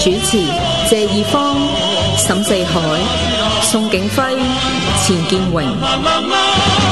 主持：谢义芳、沈四海、宋景辉、钱建荣。